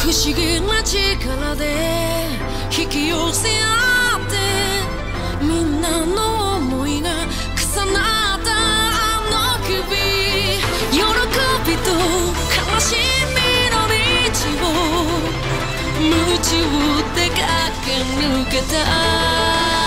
不思議な力で引き寄せ合ってみんなの思いが重なったあの首。喜びと悲しみの道を夢中で駆け抜けた。